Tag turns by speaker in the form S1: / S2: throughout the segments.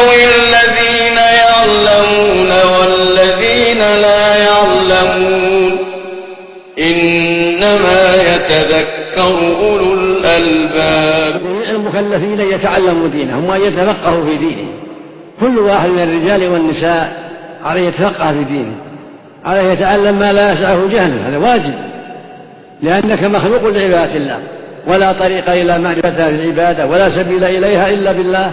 S1: يستوي الذين يعلمون والذين لا يعلمون إنما يتذكر أولو الألباب
S2: المكلفين يتعلموا دينهم وأن يتفقهوا في دينهم كل واحد من الرجال والنساء عليه يتفقه في دينه. عليه يتعلم ما لا يسعه جهله. هذا واجب. لأنك مخلوق لعبادة الله. ولا طريق إلى معرفتها في العبادة ولا سبيل إليها إلا بالله.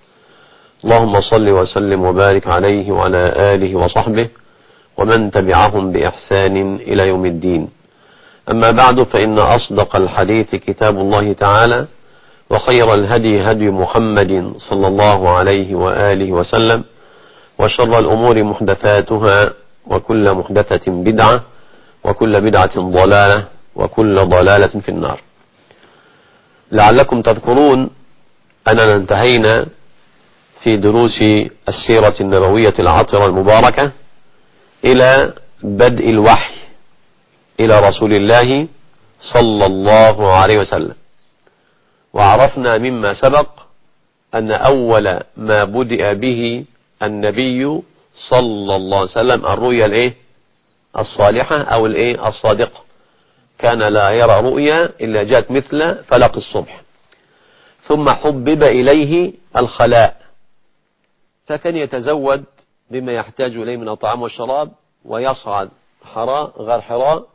S3: اللهم صل وسلم وبارك عليه وعلى آله وصحبه ومن تبعهم بإحسان إلى يوم الدين. أما بعد فإن أصدق الحديث كتاب الله تعالى وخير الهدي هدي محمد صلى الله عليه وآله وسلم وشر الأمور محدثاتها وكل محدثة بدعة وكل بدعة ضلالة وكل ضلالة في النار. لعلكم تذكرون أننا انتهينا في دروس السيرة النبوية العطرة المباركة إلى بدء الوحي إلى رسول الله صلى الله عليه وسلم. وعرفنا مما سبق أن أول ما بدأ به النبي صلى الله عليه وسلم الرؤيا الإيه؟ الصالحة أو الإيه؟ الصادقة. كان لا يرى رؤيا إلا جاءت مثل فلق الصبح. ثم حبب إليه الخلاء. فكان يتزود بما يحتاج إليه من الطعام والشراب ويصعد حراء غار حراء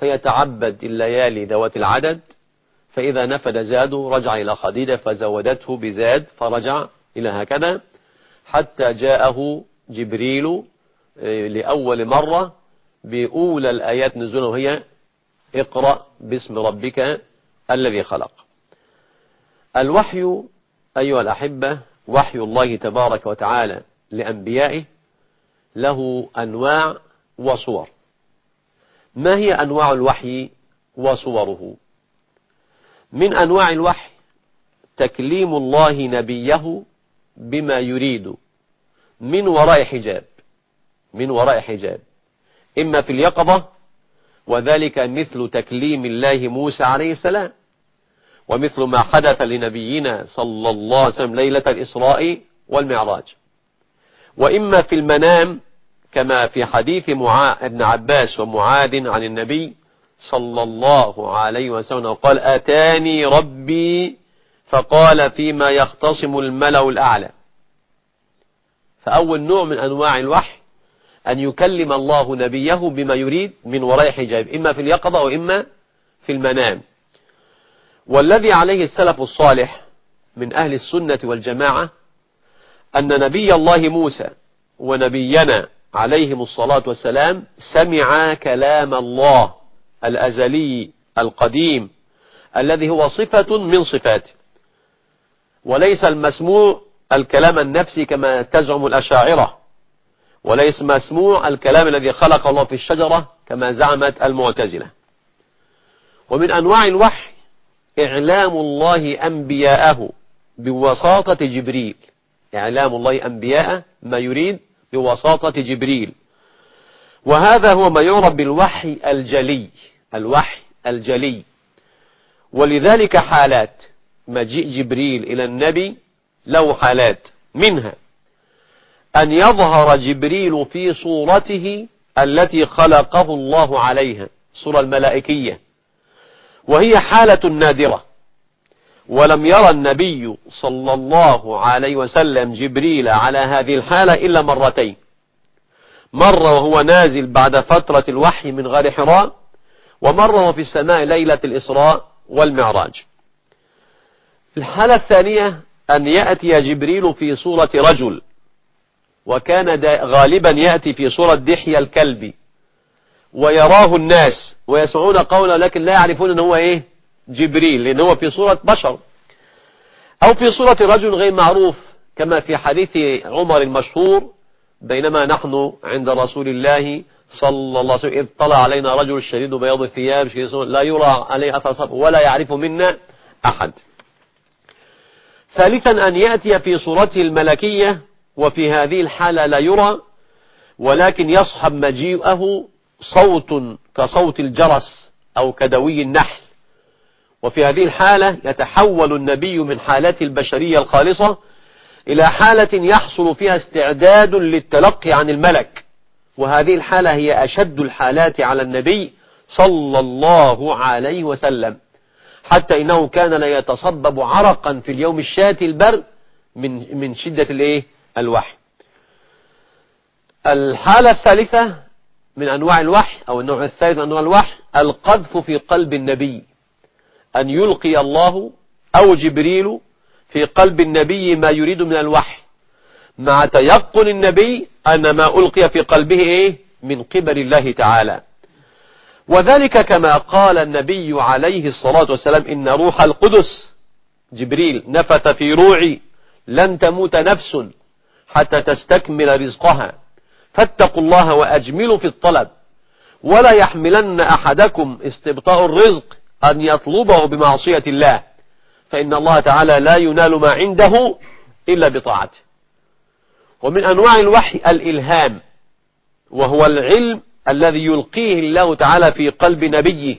S3: فيتعبد الليالي ذوات العدد فإذا نفد زاده رجع إلى خديجة فزودته بزاد فرجع إلى هكذا حتى جاءه جبريل آه، لأول مرة بأولى الآيات نزوله وهي اقرأ باسم ربك الذي خلق. الوحي أيها الأحبة وحي الله تبارك وتعالى لأنبيائه له أنواع وصور. ما هي أنواع الوحي وصوره؟ من أنواع الوحي تكليم الله نبيه بما يريد من وراء حجاب من وراء حجاب. إما في اليقظة وذلك مثل تكليم الله موسى عليه السلام. ومثل ما حدث لنبينا صلى الله عليه وسلم ليلة الإسراء والمعراج. وإما في المنام كما في حديث ابن عباس ومعاذ عن النبي صلى الله عليه وسلم قال أتاني ربي فقال فيما يختصم الملأ الأعلى فأول نوع من أنواع الوحي أن يكلم الله نبيه بما يريد من وراء حجاب إما في اليقظة وإما في المنام. والذي عليه السلف الصالح من أهل السنة والجماعة أن نبي الله موسى ونبينا عليهم الصلاة والسلام سمع كلام الله الأزلي القديم الذي هو صفة من صفاته. وليس المسموع الكلام النفسي كما تزعم الأشاعرة وليس مسموع الكلام الذي خلق الله في الشجرة كما زعمت المعتزلة. ومن أنواع الوحي إعلام الله أنبياءه بوساطة جبريل. إعلام الله أنبياءه ما يريد بوساطة جبريل. وهذا هو ما يعرف بالوحي الجلي الوحي الجلي. ولذلك حالات مجيء جبريل إلى النبي له حالات منها. أن يظهر جبريل في صورته التي خلقه الله عليها صورة الملائكية. وهي حالة نادرة. ولم يرى النبي صلى الله عليه وسلم جبريل على هذه الحالة إلا مرتين. مرة وهو نازل بعد فترة الوحي من غار حراء ومرة وهو في السماء ليلة الإسراء والمعراج. الحالة الثانية أن يأتي جبريل في صورة رجل وكان غالبا يأتي في صورة دحية الكلب. ويراه الناس ويسمعون قوله لكن لا يعرفون أنه هو إيه؟ جبريل لأنه هو في صورة بشر. أو في صورة رجل غير معروف كما في حديث عمر المشهور بينما نحن عند رسول الله صلى الله عليه وسلم إذ طلع علينا رجل شديد بياض الثياب لا يرى عليه أثر صبر ولا يعرف منا أحد. ثالثا أن يأتي في صورته الملكية وفي هذه الحالة لا يرى ولكن يصحب مجيئه صوت كصوت الجرس أو كدوي النحل. وفي هذه الحالة يتحول النبي من حالته البشرية الخالصة إلى حالة يحصل فيها استعداد للتلقي عن الملك. وهذه الحالة هي أشد الحالات على النبي صلى الله عليه وسلم. حتى إنه كان لا يتصبب عرقا في اليوم الشاتي البرد من من شدة الإيه؟ الوحي. الحالة الثالثة من أنواع الوحي أو النوع الثالث أنواع الوحي القذف في قلب النبي. أن يلقي الله أو جبريل في قلب النبي ما يريد من الوحي. مع تيقن النبي أن ما ألقي في قلبه إيه؟ من قبل الله تعالى. وذلك كما قال النبي عليه الصلاة والسلام إن روح القدس جبريل نفث في روعي لن تموت نفس حتى تستكمل رزقها. فاتقوا الله وأجملوا في الطلب. ولا يحملن أحدكم استبطاء الرزق أن يطلبه بمعصية الله. فإن الله تعالى لا ينال ما عنده إلا بطاعته. ومن أنواع الوحي الإلهام وهو العلم الذي يلقيه الله تعالى في قلب نبيه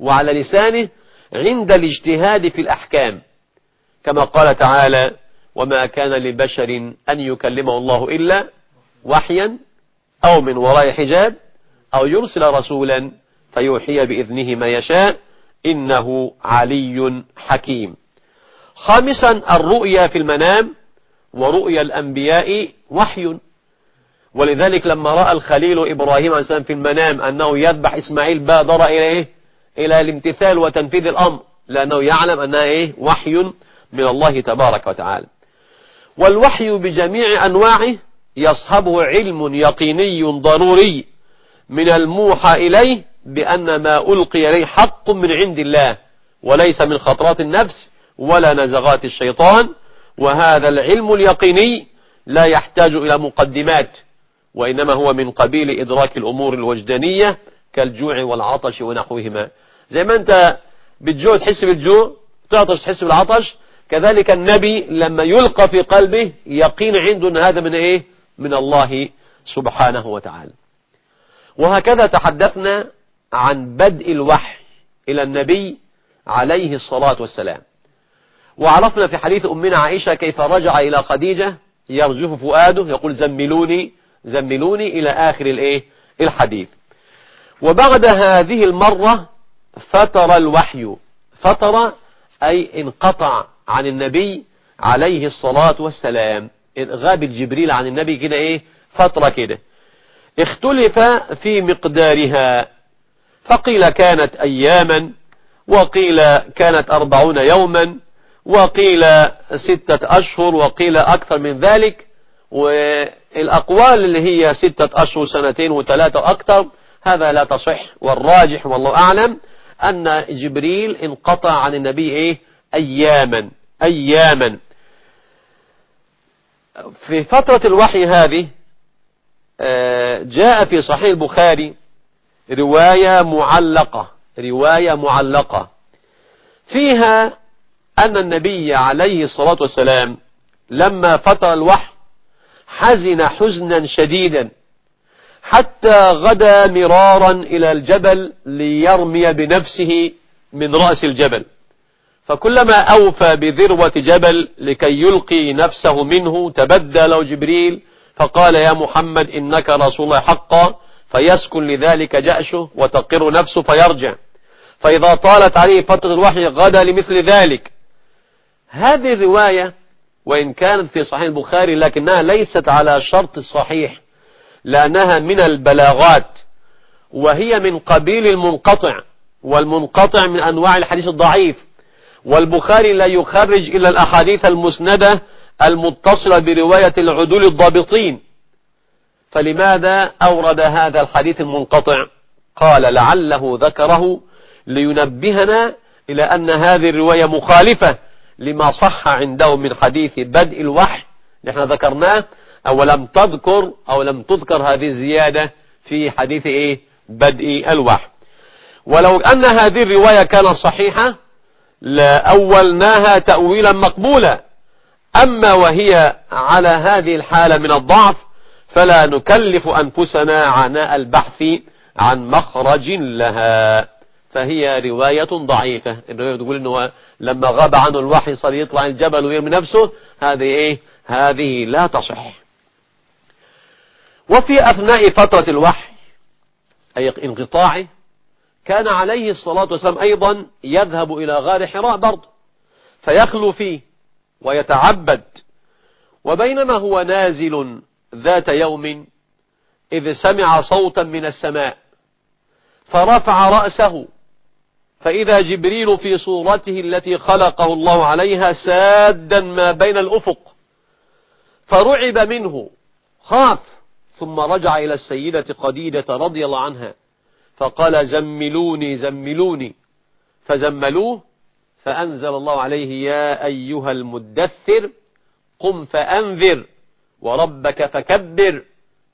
S3: وعلى لسانه عند الاجتهاد في الأحكام. كما قال تعالى وما كان لبشر أن يكلمه الله إلا وحيا أو من وراء حجاب أو يرسل رسولا فيوحي بإذنه ما يشاء إنه علي حكيم خامسا الرؤيا في المنام ورؤيا الأنبياء وحي ولذلك لما رأى الخليل إبراهيم عليه السلام في المنام أنه يذبح إسماعيل بادر إلى إيه؟ إلى الامتثال وتنفيذ الأمر لأنه يعلم أنها إيه؟ وحي من الله تبارك وتعالى والوحي بجميع أنواعه يصحبه علم يقيني ضروري من الموحى إليه بأن ما ألقي إليه حق من عند الله وليس من خطرات النفس ولا نزغات الشيطان وهذا العلم اليقيني لا يحتاج إلى مقدمات وإنما هو من قبيل إدراك الأمور الوجدانية كالجوع والعطش ونحوهما. زي ما أنت بالجوع تحس بالجوع تعطش تحس بالعطش كذلك النبي لما يلقى في قلبه يقين عنده أن هذا من إيه؟ من الله سبحانه وتعالى. وهكذا تحدثنا عن بدء الوحي إلى النبي عليه الصلاة والسلام. وعرفنا في حديث أمنا عائشة كيف رجع إلى خديجة يرجف فؤاده يقول زملوني زملوني إلى آخر الإيه؟ الحديث. وبعد هذه المرة فتر الوحي. فتر أي انقطع عن النبي عليه الصلاة والسلام. غاب الجبريل عن النبي كده إيه؟ فترة كده. اختلف في مقدارها. فقيل كانت أياما وقيل كانت أربعون يوما وقيل ستة أشهر وقيل أكثر من ذلك. والأقوال اللي هي ستة أشهر سنتين وثلاثة وأكثر هذا لا تصح. والراجح والله أعلم أن جبريل انقطع عن النبي إيه؟ أياما أياما. في فترة الوحي هذه آه، جاء في صحيح البخاري رواية معلقة رواية معلقة. فيها أن النبي عليه الصلاة والسلام لما فتر الوحي حزن حزنا شديدا حتى غدا مرارا إلى الجبل ليرمي بنفسه من رأس الجبل. فكلما أوفى بذروة جبل لكي يلقي نفسه منه تبدى له جبريل فقال يا محمد إنك رسول الله حقا فيسكن لذلك جأشه وتقر نفسه فيرجع. فإذا طالت عليه فترة الوحي غدا لمثل ذلك. هذه الرواية وإن كانت في صحيح البخاري لكنها ليست على شرط الصحيح لأنها من البلاغات وهي من قبيل المنقطع والمنقطع من أنواع الحديث الضعيف. والبخاري لا يخرج إلا الأحاديث المسندة المتصلة برواية العدول الضابطين. فلماذا أورد هذا الحديث المنقطع؟ قال لعله ذكره لينبهنا إلى أن هذه الرواية مخالفة لما صح عنده من حديث بدء الوحي. نحن ذكرناه. أو لم تذكر أو لم تذكر هذه الزيادة في حديث إيه؟ بدء الوحي. ولو أن هذه الرواية كانت صحيحة لأولناها تأويلا مقبولا. أما وهي على هذه الحالة من الضعف فلا نكلف أنفسنا عناء البحث عن مخرج لها. فهي رواية ضعيفة. الرواية تقول إنه لما غاب عنه الوحي صار يطلع الجبل ويرمي نفسه. هذه إيه؟ هذه لا تصح. وفي أثناء فترة الوحي أي انقطاعه كان عليه الصلاة والسلام أيضا يذهب إلى غار حراء برضه فيخلو فيه ويتعبد. وبينما هو نازل ذات يوم إذ سمع صوتا من السماء فرفع رأسه فإذا جبريل في صورته التي خلقه الله عليها سادا ما بين الأفق فرعب منه خاف ثم رجع إلى السيدة قديدة رضي الله عنها. فقال زملوني زملوني. فزملوه فأنزل الله عليه يا أيها المدثر قم فأنذر وربك فكبر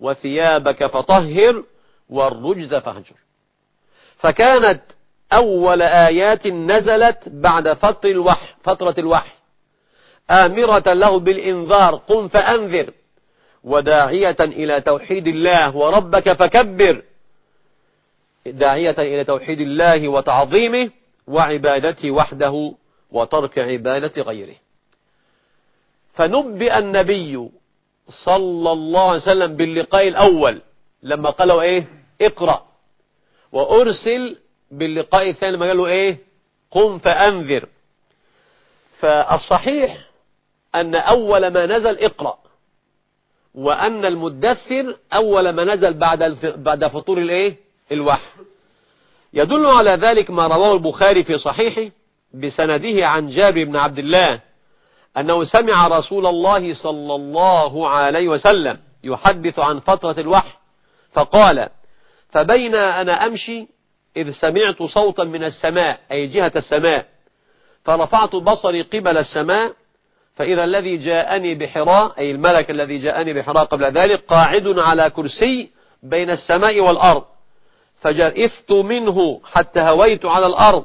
S3: وثيابك فطهر والرجز فاهجر. فكانت أول آيات نزلت بعد فتر الوحي فترة الوحي. آمرة له بالإنذار قم فأنذر. وداعية إلى توحيد الله وربك فكبر. داعية إلى توحيد الله وتعظيمه وعبادته وحده وترك عبادة غيره. فنبئ النبي صلى الله عليه وسلم باللقاء الأول لما قالوا إيه؟ اقرأ. وأرسل باللقاء الثاني لما قالوا إيه؟ قم فأنذر. فالصحيح أن أول ما نزل اقرأ وأن المدثر أول ما نزل بعد بعد فطور الإيه؟ الوحي. يدل على ذلك ما رواه البخاري في صحيحه بسنده عن جابر بن عبد الله أنه سمع رسول الله صلى الله عليه وسلم يحدث عن فترة الوحي فقال فبين أنا أمشي إذ سمعت صوتا من السماء أي جهة السماء فرفعت بصري قبل السماء فإذا الذي جاءني بحراء أي الملك الذي جاءني بحراء قبل ذلك قاعد على كرسي بين السماء والأرض فجئفت منه حتى هويت على الأرض.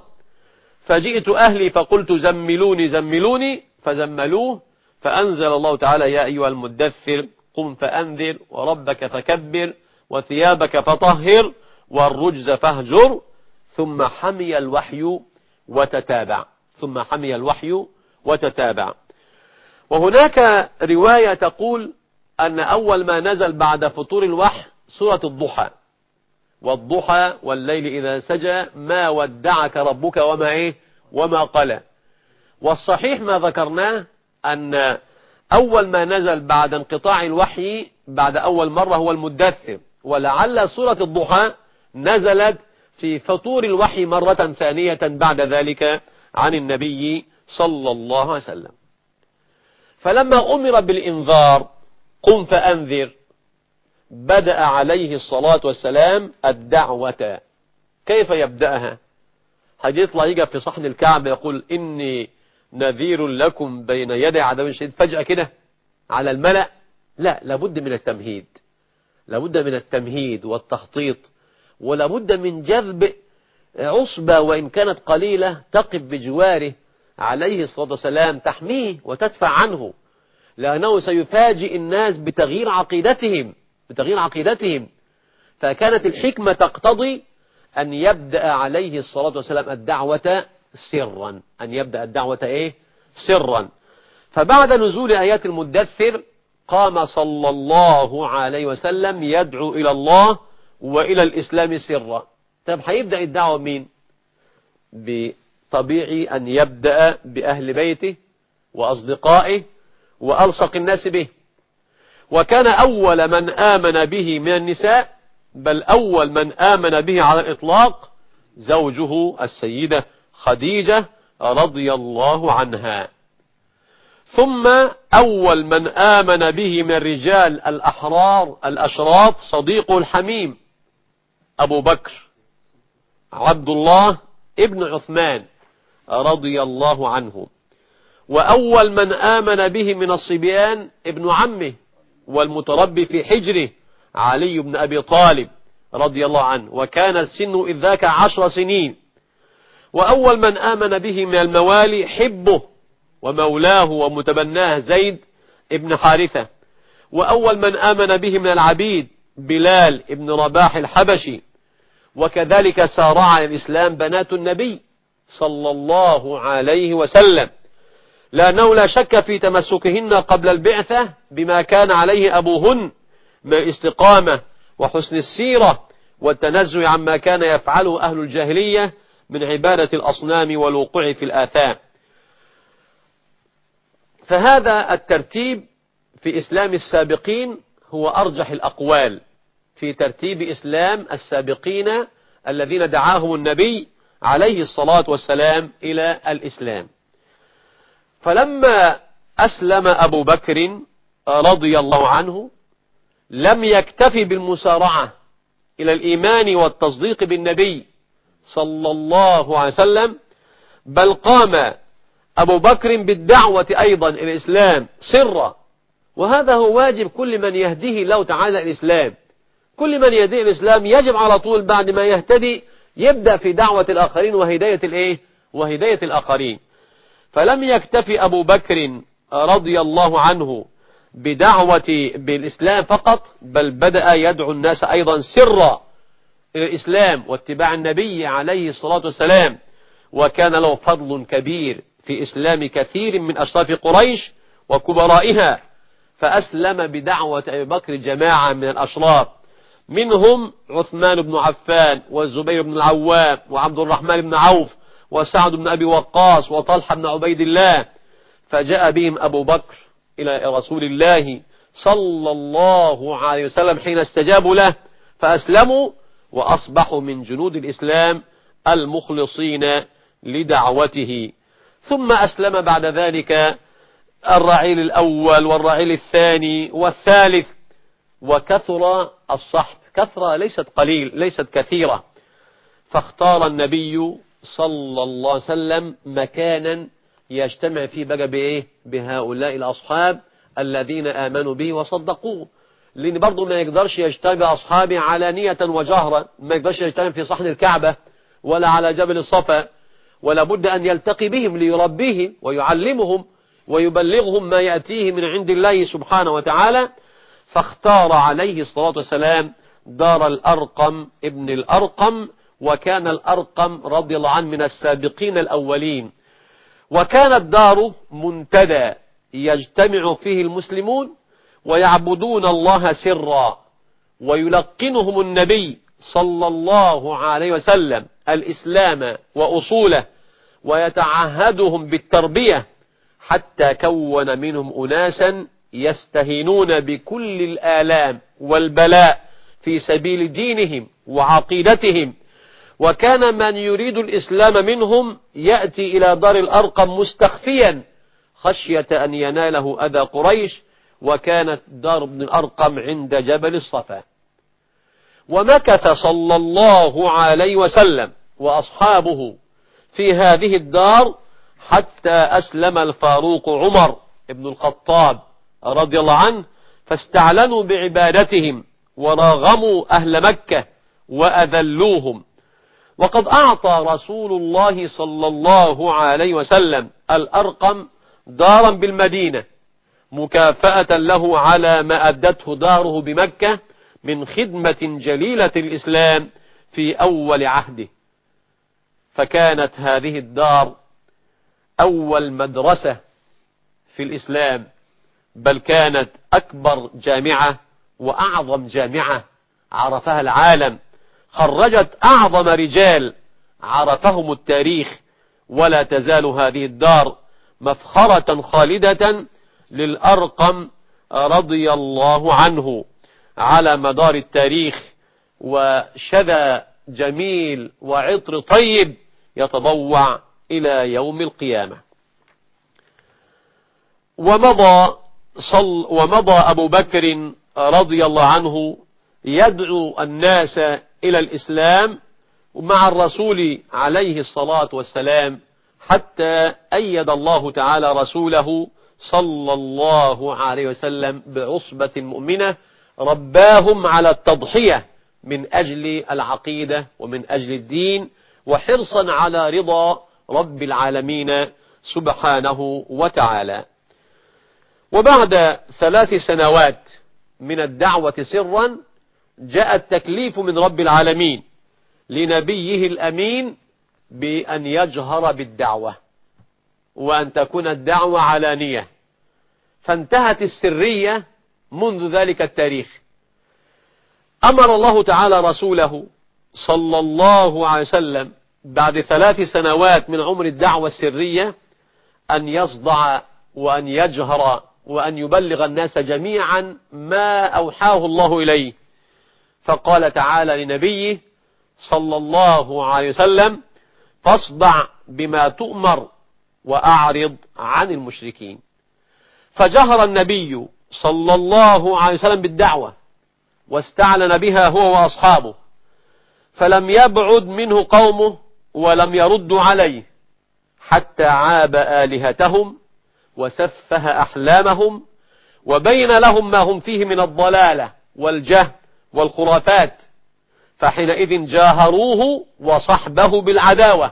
S3: فجئت أهلي فقلت زملوني زملوني فزملوه. فأنزل الله تعالى يا أيها المدثر قم فأنذر وربك فكبر وثيابك فطهر والرجز فاهجر. ثم حمي الوحي وتتابع. ثم حمي الوحي وتتابع. وهناك رواية تقول أن أول ما نزل بعد فطور الوحي سورة الضحى. والضحى والليل إذا سجى ما ودعك ربك وما إيه؟ وما قلى. والصحيح ما ذكرناه أن أول ما نزل بعد انقطاع الوحي بعد أول مرة هو المدثر. ولعل سورة الضحى نزلت في فطور الوحي مرة ثانية بعد ذلك عن النبي صلى الله عليه وسلم. فلما أمر بالإنذار قم فأنذر. بدأ عليه الصلاة والسلام الدعوة. كيف يبدأها؟ هيطلع يجي في صحن الكعبة يقول إني نذير لكم بين يدي عذاب شديد. فجأة كده على الملأ. لا لابد من التمهيد. لابد من التمهيد والتخطيط ولابد من جذب عصبة وإن كانت قليلة تقف بجواره عليه الصلاة والسلام تحميه وتدفع عنه لأنه سيفاجئ الناس بتغيير عقيدتهم. بتغيير عقيدتهم. فكانت الحكمة تقتضي أن يبدأ عليه الصلاة والسلام الدعوة سرا. أن يبدأ الدعوة إيه؟ سرا. فبعد نزول آيات المدثر قام صلى الله عليه وسلم يدعو إلى الله وإلى الإسلام سرا. طب هيبدأ الدعوة مين بطبيعي أن يبدأ بأهل بيته وأصدقائه وألصق الناس به. وكان أول من آمن به من النساء بل أول من آمن به على الإطلاق زوجه السيدة خديجة رضي الله عنها. ثم أول من آمن به من الرجال الأحرار الأشراف صديقه الحميم أبو بكر عبد الله ابن عثمان رضي الله عنه. وأول من آمن به من الصبيان ابن عمه والمتربي في حجره علي بن أبي طالب رضي الله عنه. وكان السن إذ ذاك عشر سنين. وأول من آمن به من الموالي حبه ومولاه ومتبناه زيد ابن حارثة. وأول من آمن به من العبيد بلال ابن رباح الحبشي. وكذلك سارع الإسلام بنات النبي صلى الله عليه وسلم. لأنه لا شك في تمسكهن قبل البعثة بما كان عليه أبوهن من الاستقامة وحسن السيرة والتنزه عما كان يفعله أهل الجاهلية من عبادة الأصنام والوقوع في الآثام. فهذا الترتيب في إسلام السابقين هو أرجح الأقوال في ترتيب إسلام السابقين الذين دعاهم النبي عليه الصلاة والسلام إلى الإسلام. فلما أسلم أبو بكر رضي الله عنه لم يكتفي بالمسارعة إلى الإيمان والتصديق بالنبي صلى الله عليه وسلم بل قام أبو بكر بالدعوة أيضا إلى الإسلام سرا. وهذا هو واجب كل من يهديه الله تعالى الإسلام. كل من يهديه الإسلام يجب على طول بعد ما يهتدي يبدأ في دعوة الآخرين وهداية الإيه؟ وهداية الآخرين. فلم يكتفي أبو بكر رضي الله عنه بدعوة بالإسلام فقط بل بدأ يدعو الناس أيضا سرا إلى الإسلام واتباع النبي عليه الصلاة والسلام. وكان له فضل كبير في إسلام كثير من أشراف قريش وكبرائها. فأسلم بدعوة أبي بكر جماعة من الأشراف. منهم عثمان بن عفان والزبير بن العوام وعبد الرحمن بن عوف وسعد بن أبي وقاص وطلحة بن عبيد الله فجاء بهم أبو بكر إلى رسول الله صلى الله عليه وسلم حين استجابوا له فأسلموا وأصبحوا من جنود الإسلام المخلصين لدعوته. ثم أسلم بعد ذلك الرعيل الأول والرعيل الثاني والثالث وكثر الصحب كثرة ليست قليل ليست كثيرة. فاختار النبي صلى الله عليه وسلم مكانا يجتمع فيه بقى بإيه؟ بهؤلاء الأصحاب الذين آمنوا به وصدقوه. لأن برضه ما يقدرش يجتمع أصحابه علانية وجهرا ما يقدرش يجتمع في صحن الكعبة ولا على جبل الصفا ولا بد أن يلتقي بهم ليربيهم ويعلمهم ويبلغهم ما يأتيه من عند الله سبحانه وتعالى. فاختار عليه الصلاة والسلام دار الأرقم ابن الأرقم وكان الأرقم رضي الله عنه من السابقين الأولين. وكانت دار منتدى يجتمع فيه المسلمون ويعبدون الله سرا ويلقنهم النبي صلى الله عليه وسلم الإسلام وأصوله ويتعهدهم بالتربية حتى كون منهم أناسا يستهينون بكل الآلام والبلاء في سبيل دينهم وعقيدتهم وكان من يريد الإسلام منهم يأتي إلى دار الأرقم مستخفيا خشية أن يناله أذى قريش وكانت دار ابن الأرقم عند جبل الصفا. ومكث صلى الله عليه وسلم وأصحابه في هذه الدار حتى أسلم الفاروق عمر ابن الخطاب رضي الله عنه فاستعلنوا بعبادتهم وراغموا أهل مكة وأذلوهم. وقد أعطى رسول الله صلى الله عليه وسلم الأرقم دارا بالمدينة مكافأة له على ما أدته داره بمكة من خدمة جليلة الإسلام في أول عهده. فكانت هذه الدار أول مدرسة في الإسلام بل كانت أكبر جامعة وأعظم جامعة عرفها العالم. خرجت أعظم رجال عرفهم التاريخ ولا تزال هذه الدار مفخرة خالدة للأرقم رضي الله عنه على مدار التاريخ وشذا جميل وعطر طيب يتضوع إلى يوم القيامة. ومضى صل ومضى أبو بكر رضي الله عنه يدعو الناس إلى الإسلام مع الرسول عليه الصلاة والسلام حتى أيد الله تعالى رسوله صلى الله عليه وسلم بعصبة مؤمنة رباهم على التضحية من أجل العقيدة ومن أجل الدين وحرصا على رضا رب العالمين سبحانه وتعالى. وبعد ثلاث سنوات من الدعوة سرا جاء التكليف من رب العالمين لنبيه الأمين بأن يجهر بالدعوة وأن تكون الدعوة علانية فانتهت السرية منذ ذلك التاريخ. أمر الله تعالى رسوله صلى الله عليه وسلم بعد ثلاث سنوات من عمر الدعوة السرية أن يصدع وأن يجهر وأن يبلغ الناس جميعا ما أوحاه الله إليه. فقال تعالى لنبيه صلى الله عليه وسلم فاصدع بما تؤمر وأعرض عن المشركين. فجهر النبي صلى الله عليه وسلم بالدعوة واستعلن بها هو وأصحابه فلم يبعد منه قومه ولم يردوا عليه حتى عاب آلهتهم وسفه أحلامهم وبين لهم ما هم فيه من الضلالة والجهل والخرافات فحينئذ جاهروه وصحبه بالعداوة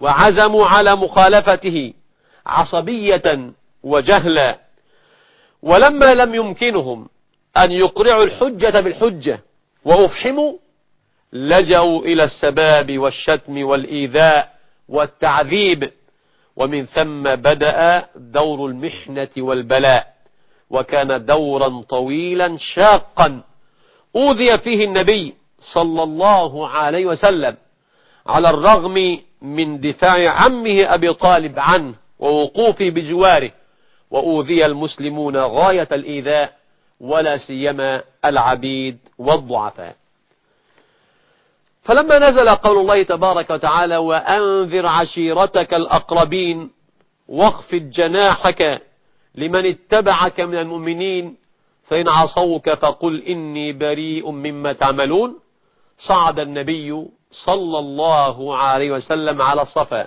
S3: وعزموا على مخالفته عصبية وجهلا ولما لم يمكنهم أن يقرعوا الحجة بالحجة وأفحموا لجأوا إلى السباب والشتم والإيذاء والتعذيب ومن ثم بدأ دور المحنة والبلاء وكان دورا طويلا شاقا أوذي فيه النبي صلى الله عليه وسلم على الرغم من دفاع عمه أبي طالب عنه ووقوفه بجواره وأوذي المسلمون غاية الإيذاء ولا سيما العبيد والضعفاء. فلما نزل قول الله تبارك وتعالى وأنذر عشيرتك الأقربين واخفض جناحك لمن اتبعك من المؤمنين فإن عصوك فقل إني بريء مما تعملون. صعد النبي صلى الله عليه وسلم على الصفا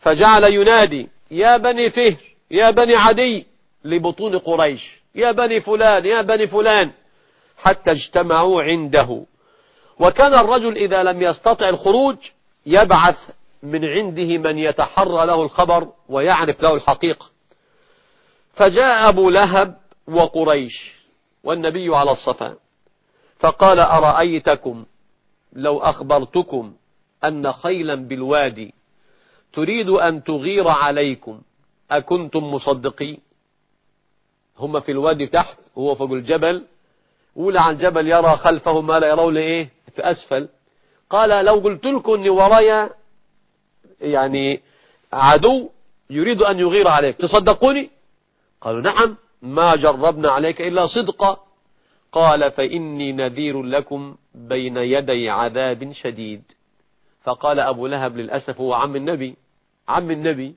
S3: فجعل ينادي يا بني فهر يا بني عدي لبطون قريش يا بني فلان يا بني فلان. حتى اجتمعوا عنده. وكان الرجل إذا لم يستطع الخروج يبعث من عنده من يتحرى له الخبر ويعرف له الحقيقة. فجاء أبو لهب وقريش والنبي على الصفا. فقال أرأيتكم لو أخبرتكم أن خيلا بالوادي تريد أن تغير عليكم أكنتم مصدقين هم في الوادي تحت هو فوق الجبل. أولى عن الجبل يرى خلفه ما لا يرون إيه في أسفل. قال لو قلت لكم أني ورايا يعني عدو يريد أن يغير عليك تصدقوني؟ قالوا نعم. ما جربنا عليك إلا صدقا قال فإني نذير لكم بين يدي عذاب شديد. فقال أبو لهب للأسف هو عم النبي. عم النبي.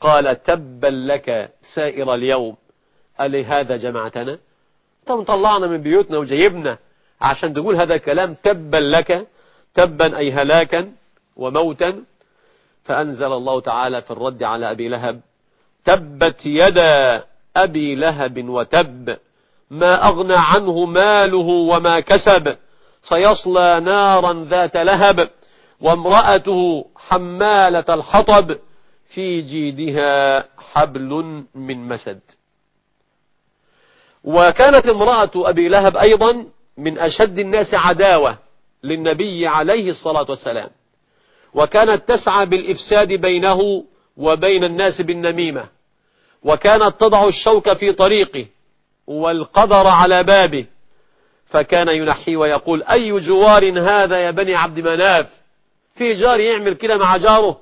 S3: قال تبا لك سائر اليوم. ألي هذا جمعتنا طب طلعنا من بيوتنا وجيبنا. عشان تقول هذا الكلام تبا لك تبا أي هلاكا وموتا. فأنزل الله تعالى في الرد على أبي لهب تبت يدا أبي لهب وتب ما أغنى عنه ماله وما كسب سيصلى نارا ذات لهب وامرأته حمالة الحطب في جيدها حبل من مسد. وكانت امرأة أبي لهب أيضا من أشد الناس عداوة للنبي عليه الصلاة والسلام. وكانت تسعى بالإفساد بينه وبين الناس بالنميمة. وكانت تضع الشوك في طريقه والقدر على بابه فكان ينحي ويقول أي جوار هذا يا بني عبد مناف؟ في جار يعمل كده مع جاره.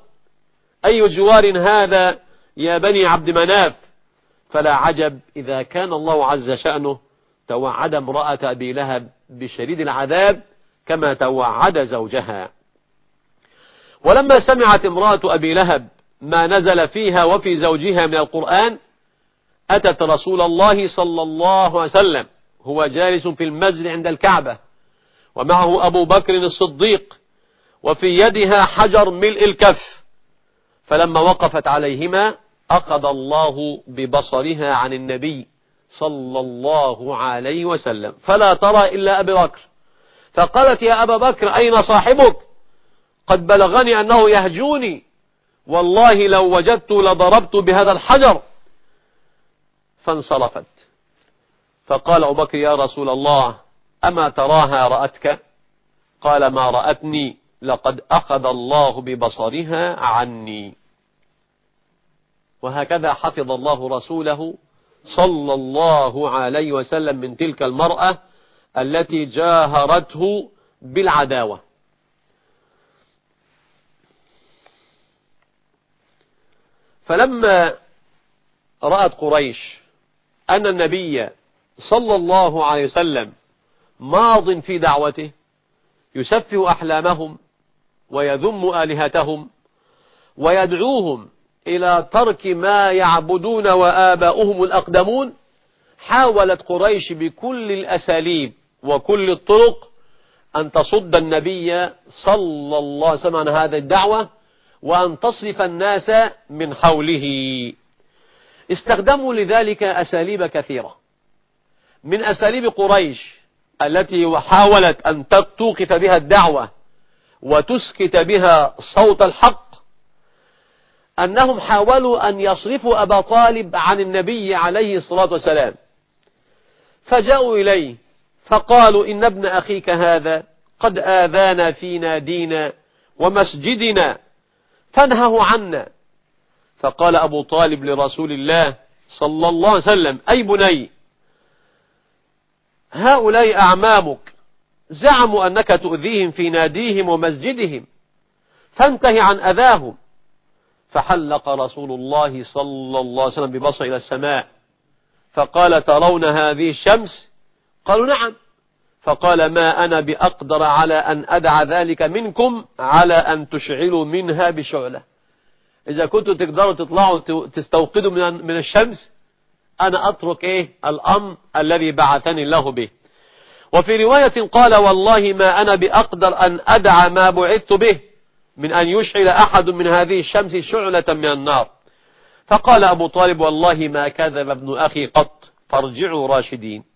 S3: أي جوار هذا يا بني عبد مناف؟ فلا عجب إذا كان الله عز شأنه توعد امرأة أبي لهب بشديد العذاب كما توعد زوجها. ولما سمعت امرأة أبي لهب ما نزل فيها وفي زوجها من القرآن أتت رسول الله صلى الله عليه وسلم هو جالس في المسجد عند الكعبة ومعه أبو بكر الصديق وفي يدها حجر ملء الكف فلما وقفت عليهما أخذ الله ببصرها عن النبي صلى الله عليه وسلم فلا ترى إلا أبي بكر فقالت يا أبا بكر أين صاحبك؟ قد بلغني أنه يهجوني والله لو وجدت لضربت بهذا الحجر. فانصرفت. فقال أبو بكر يا رسول الله أما تراها رأتك؟ قال ما رأتني. لقد أخذ الله ببصرها عني. وهكذا حفظ الله رسوله صلى الله عليه وسلم من تلك المرأة التي جاهرته بالعداوة. فلما رأت قريش أن النبي صلى الله عليه وسلم ماض في دعوته يسفه أحلامهم ويذم آلهتهم ويدعوهم إلى ترك ما يعبدون وآباؤهم الأقدمون حاولت قريش بكل الأساليب وكل الطرق أن تصد النبي صلى الله عليه وسلم عن هذه الدعوة وأن تصرف الناس من حوله. استخدموا لذلك أساليب كثيرة. من أساليب قريش التي حاولت أن توقف بها الدعوة وتسكت بها صوت الحق أنهم حاولوا أن يصرفوا أبا طالب عن النبي عليه الصلاة والسلام. فجاءوا إليه فقالوا إن ابن أخيك هذا قد آذانا في نادينا ومسجدنا. فانهه عنا. فقال أبو طالب لرسول الله صلى الله عليه وسلم أي بني هؤلاء أعمامك زعموا أنك تؤذيهم في ناديهم ومسجدهم فانتهي عن أذاهم. فحلق رسول الله صلى الله عليه وسلم ببصر إلى السماء فقال ترون هذه الشمس؟ قالوا نعم. فقال ما أنا بأقدر على أن أدع ذلك منكم على أن تشعلوا منها بشعلة. إذا كنتوا تقدروا تطلعوا تستوقدوا من الشمس أنا أترك إيه؟ الأمر الذي بعثني الله به. وفي رواية قال والله ما أنا بأقدر أن أدع ما بعثت به من أن يشعل أحد من هذه الشمس شعلة من النار. فقال أبو طالب والله ما كذب ابن أخي قط فارجعوا راشدين.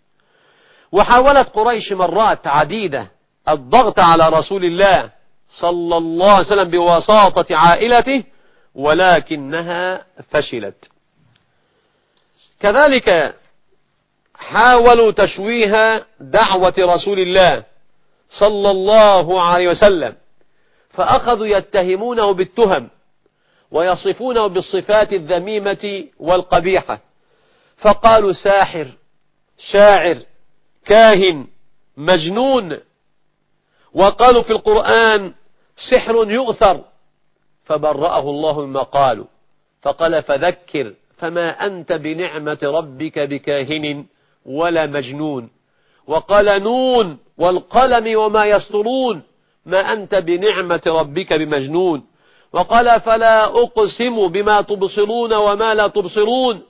S3: وحاولت قريش مرات عديدة الضغط على رسول الله صلى الله عليه وسلم بوساطة عائلته ولكنها فشلت. كذلك حاولوا تشويه دعوة رسول الله صلى الله عليه وسلم فأخذوا يتهمونه بالتهم ويصفونه بالصفات الذميمة والقبيحة. فقالوا ساحر شاعر كاهن مجنون. وقالوا في القرآن سحر يؤثر فبرأه الله مما قالوا فقال فذكر فما أنت بنعمة ربك بكاهن ولا مجنون. وقال نون والقلم وما يسطرون. ما أنت بنعمة ربك بمجنون. وقال فلا أقسم بما تبصرون وما لا تبصرون.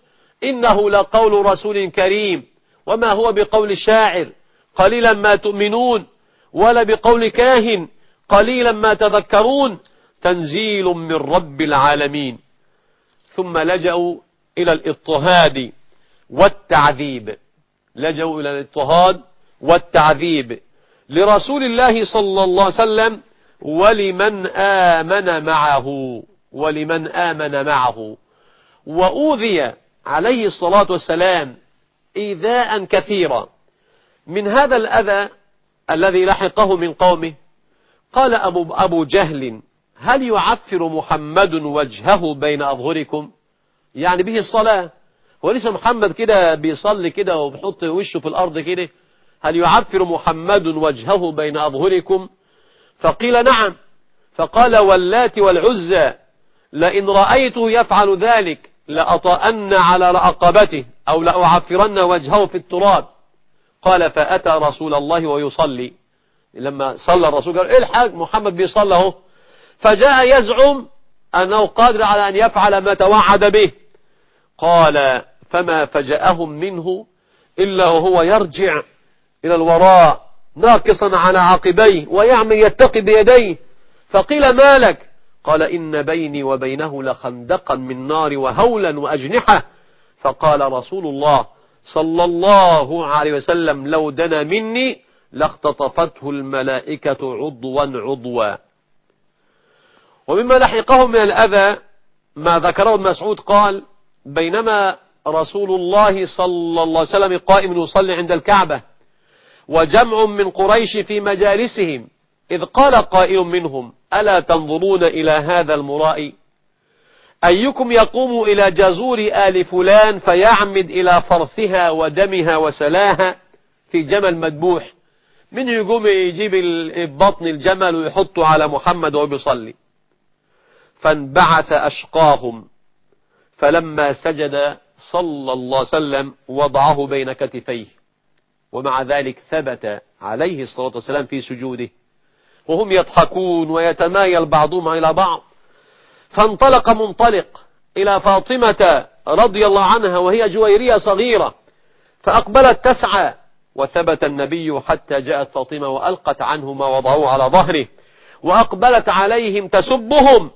S3: إنه لقول رسول كريم. وما هو بقول شاعر قليلا ما تؤمنون ولا بقول كاهن قليلا ما تذكرون. تنزيل من رب العالمين. ثم لجأوا إلى الاضطهاد والتعذيب. لجأوا إلى الاضطهاد والتعذيب. لرسول الله صلى الله عليه وسلم ولمن آمن معه ولمن آمن معه. وأوذي عليه الصلاة والسلام إيذاء كثيرا. من هذا الأذى الذي لحقه من قومه قال أبو, أبو جهل هل يعفر محمد وجهه بين أظهركم؟ يعني به الصلاة. وليس محمد كده بيصلي كده وبيحط وشه في الأرض كده. هل يعفر محمد وجهه بين أظهركم؟ فقيل نعم. فقال واللات والعزى لئن رأيته يفعل ذلك لأطأن على رقبته أو لأعفرن وجهه في التراب. قال فأتى رسول الله ويصلي. لما صلى الرسول قال الحق محمد بيصلى أهو. فجاء يزعم أنه قادر على أن يفعل ما توعد به. قال فما فجأهم منه إلا وهو يرجع إلى الوراء ناقصا على عقبيه ويعمل يتقي بيديه. فقيل ما لك؟ قال إن بيني وبينه لخندقا من نار وهولا وأجنحة. فقال رسول الله صلى الله عليه وسلم لو دنا مني لاختطفته الملائكة عضوا عضوا. ومما لحقه من الأذى ما ذكره المسعود قال بينما رسول الله صلى الله عليه وسلم قائم يصلي عند الكعبة وجمع من قريش في مجالسهم إذ قال قائل منهم ألا تنظرون إلى هذا المرائي؟ أيكم يقوم إلى جزور آل فلان فيعمد إلى فرثها ودمها وسلاها في جمل مذبوح؟ من يقوم يجيب بطن الجمل ويحطه على محمد وهو بيصلي فانبعث أشقاهم. فلما سجد صلى الله عليه وسلم وضعه بين كتفيه. ومع ذلك ثبت عليه الصلاة والسلام في سجوده. وهم يضحكون ويتمايل بعضهم إلى بعض. فانطلق منطلق إلى فاطمة رضي الله عنها وهي جويرية صغيرة فأقبلت تسعى وثبت النبي حتى جاءت فاطمة وألقت عنه ما وضعوه على ظهره وأقبلت عليهم تسبهم.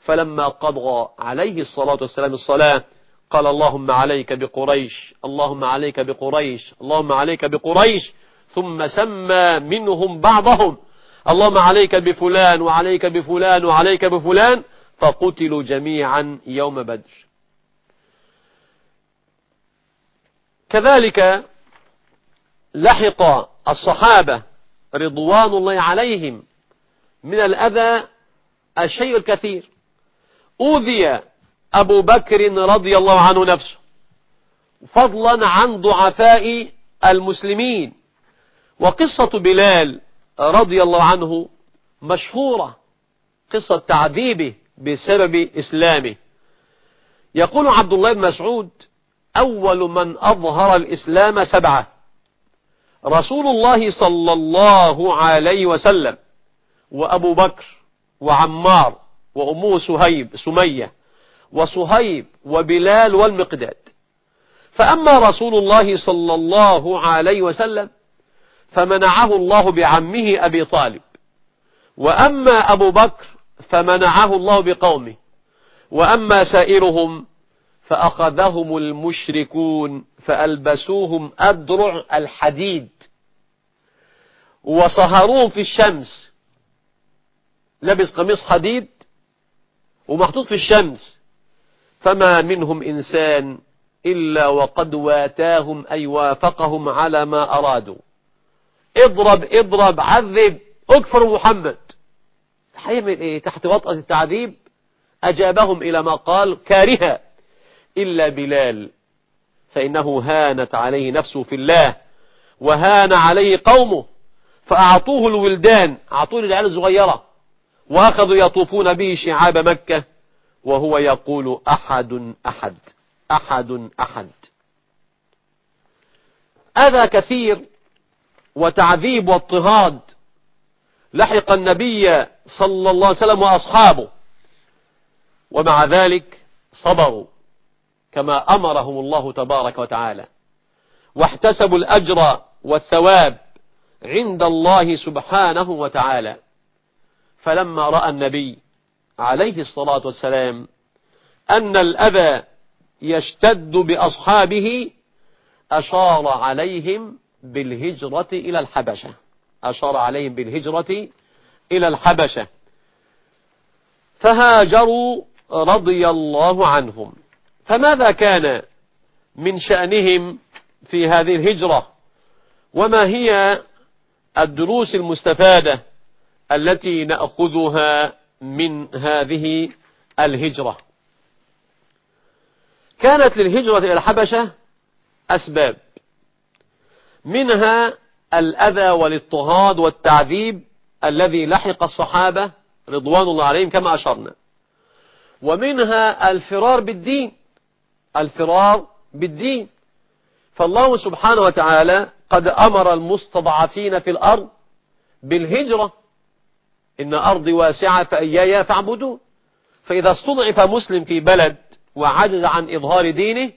S3: فلما قضى عليه الصلاة والسلام الصلاة قال اللهم عليك بقريش اللهم عليك بقريش اللهم عليك بقريش ثم سمى منهم بعضهم. اللهم عليك بفلان وعليك بفلان وعليك بفلان فقتلوا جميعا يوم بدر. كذلك لحق الصحابة رضوان الله عليهم من الأذى الشيء الكثير. أوذي أبو بكر رضي الله عنه نفسه فضلا عن ضعفاء المسلمين. وقصة بلال رضي الله عنه مشهورة قصة تعذيبه بسبب إسلامه. يقول عبد الله بن مسعود أول من أظهر الإسلام سبعة. رسول الله صلى الله عليه وسلم وأبو بكر وعمار وأمه سهيب سمية وصهيب وبلال والمقداد. فأما رسول الله صلى الله عليه وسلم فمنعه الله بعمه أبي طالب. وأما أبو بكر فمنعه الله بقومه. وأما سائرهم فأخذهم المشركون فألبسوهم أدرع الحديد. وصهروهم في الشمس. لبس قميص حديد ومحطوط في الشمس. فما منهم إنسان إلا وقد واتاهم أي وافقهم على ما أرادوا. اضرب اضرب عذب. اكفر محمد. هيعمل إيه؟ تحت وطأة التعذيب أجابهم إلى ما قال كارها. إلا بلال فإنه هانت عليه نفسه في الله وهان عليه قومه فأعطوه الولدان. أعطوه العيال الصغيرة. وأخذوا يطوفون به شعاب مكة وهو يقول أحد أحد أحد أحد. أذى كثير وتعذيب واضطهاد. لحق النبي صلى الله عليه وسلم وأصحابه. ومع ذلك صبروا كما أمرهم الله تبارك وتعالى. واحتسبوا الأجر والثواب عند الله سبحانه وتعالى. فلما رأى النبي عليه الصلاة والسلام أن الأذى يشتد بأصحابه أشار عليهم بالهجرة إلى الحبشة. أشار عليهم بالهجرة إلى الحبشة. فهاجروا رضي الله عنهم. فماذا كان من شأنهم في هذه الهجرة؟ وما هي الدروس المستفادة التي نأخذها من هذه الهجرة؟ كانت للهجرة إلى الحبشة أسباب. منها الأذى والاضطهاد والتعذيب الذي لحق الصحابة رضوان الله عليهم كما أشرنا. ومنها الفرار بالدين الفرار بالدين. فالله سبحانه وتعالى قد أمر المستضعفين في الأرض بالهجرة. إن أرضي واسعة فإيايا فاعبدون. فإذا استضعف مسلم في بلد وعجز عن إظهار دينه